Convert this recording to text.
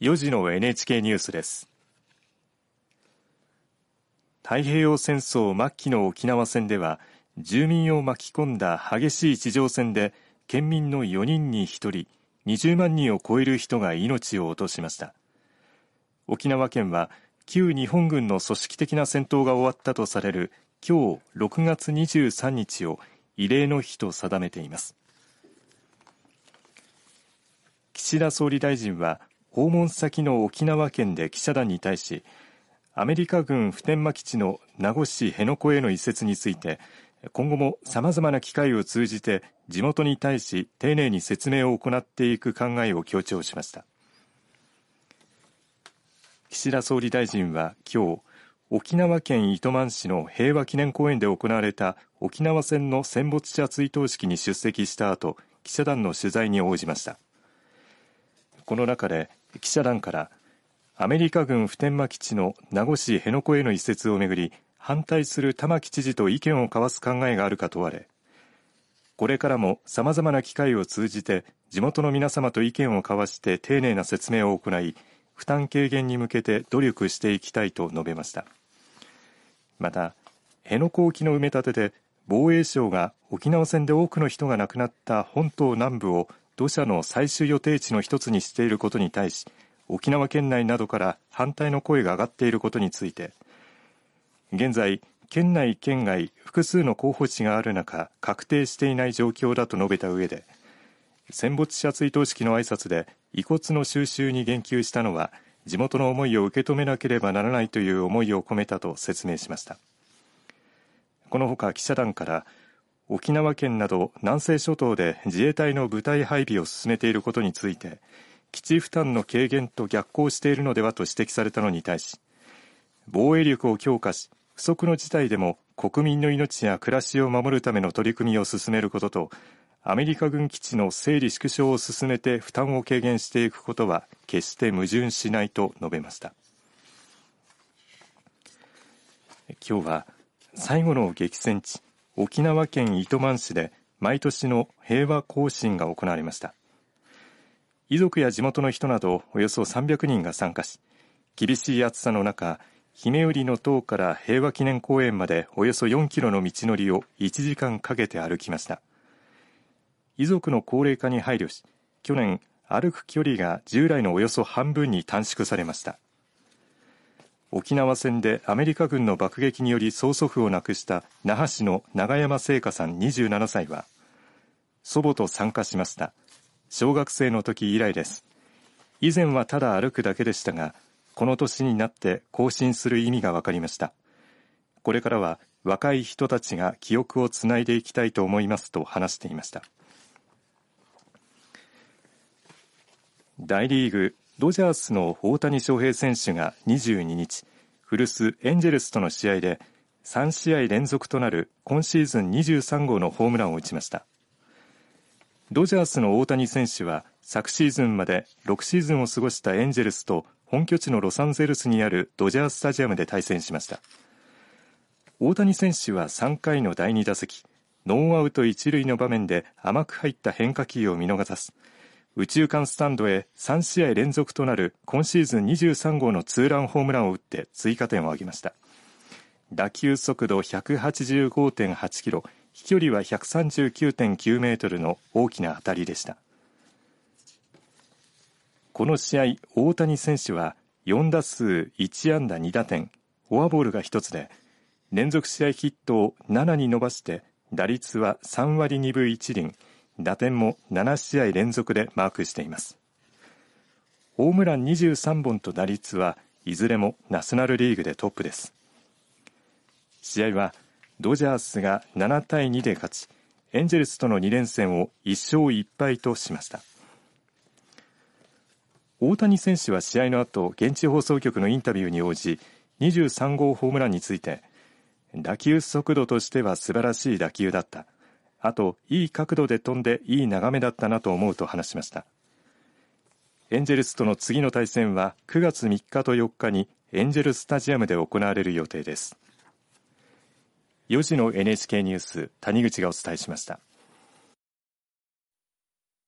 4時の NHK ニュースです。太平洋戦争末期の沖縄戦では住民を巻き込んだ激しい地上戦で県民の4人に1人20万人を超える人が命を落としました。沖縄県は旧日本軍の組織的な戦闘が終わったとされる今日6月23日を慰霊の日と定めています。岸田総理大臣は訪問先の沖縄県で記者団に対しアメリカ軍普天間基地の名護市辺野古への移設について今後もさまざまな機会を通じて地元に対し丁寧に説明を行っていく考えを強調しました。岸田総理大臣は今日沖縄県糸満市の平和記念公園で行われた沖縄戦の戦没者追悼式に出席した後記者団の取材に応じました。この中で記者団からアメリカ軍普天間基地の名護市辺野古への移設をめぐり反対する玉城知事と意見を交わす考えがあるか問われこれからもさまざまな機会を通じて地元の皆様と意見を交わして丁寧な説明を行い負担軽減に向けて努力していきたいと述べました。また辺野古沖の埋め立てで防衛省が沖縄戦で多くの人が亡くなった本島南部を土砂の採取予定地の一つにしていることに対し沖縄県内などから反対の声が上がっていることについて現在、県内県外複数の候補地がある中確定していない状況だと述べた上で戦没者追悼式の挨拶で遺骨の収集に言及したのは地元の思いを受け止めなければならないという思いを込めたと説明しました。このほか記者団から沖縄県など南西諸島で自衛隊の部隊配備を進めていることについて基地負担の軽減と逆行しているのではと指摘されたのに対し防衛力を強化し不測の事態でも国民の命や暮らしを守るための取り組みを進めることとアメリカ軍基地の整理縮小を進めて負担を軽減していくことは決して矛盾しないと述べました。今日は最後の激戦地沖縄県糸満市で毎年の平和行進が行われました。遺族や地元の人などおよそ300人が参加し厳しい暑さの中姫売の塔から平和記念公園までおよそ4キロの道のりを1時間かけて歩きました。遺族の高齢化に配慮し去年歩く距離が従来のおよそ半分に短縮されました。沖縄戦でアメリカ軍の爆撃により曽祖父を亡くした那覇市の永山聖華さん27歳は祖母と参加しました。小学生の時以来です。以前はただ歩くだけでしたがこの年になって更新する意味が分かりました。これからは若い人たちが記憶をつないでいきたいと思いますと話していました。大リーグドジャースの大谷翔平選手が22日古巣エンジェルスとの試合で3試合連続となる今シーズン23号のホームランを打ちました。ドジャースの大谷選手は昨シーズンまで6シーズンを過ごしたエンジェルスと本拠地のロサンゼルスにあるドジャースタジアムで対戦しました。大谷選手は3回の第2打席ノーアウト1塁の場面で甘く入った変化球を見逃さず右中間スタンドへ3試合連続となる今シーズン23号のツーランホームランを打って追加点を挙げました。打球速度185.8キロ飛距離は139.9メートルの大きな当たりでした。この試合大谷選手は4打数1安打2打点フォアボールが1つで連続試合ヒットを7に伸ばして打率は3割2分1厘。打点も7試合連続でマークしています。ホームラン23本と打率はいずれもナショナルリーグでトップです。試合はドジャースが7対2で勝ちエンジェルスとの2連戦を1勝1敗としました。大谷選手は試合の後現地放送局のインタビューに応じ23号ホームランについて打球速度としては素晴らしい打球だった。あといい角度で飛んでいい眺めだったなと思うと話しました。エンジェルスとの次の対戦は9月3日と4日にエンジェルスタジアムで行われる予定です。4時の NHK ニュース谷口がお伝えしました。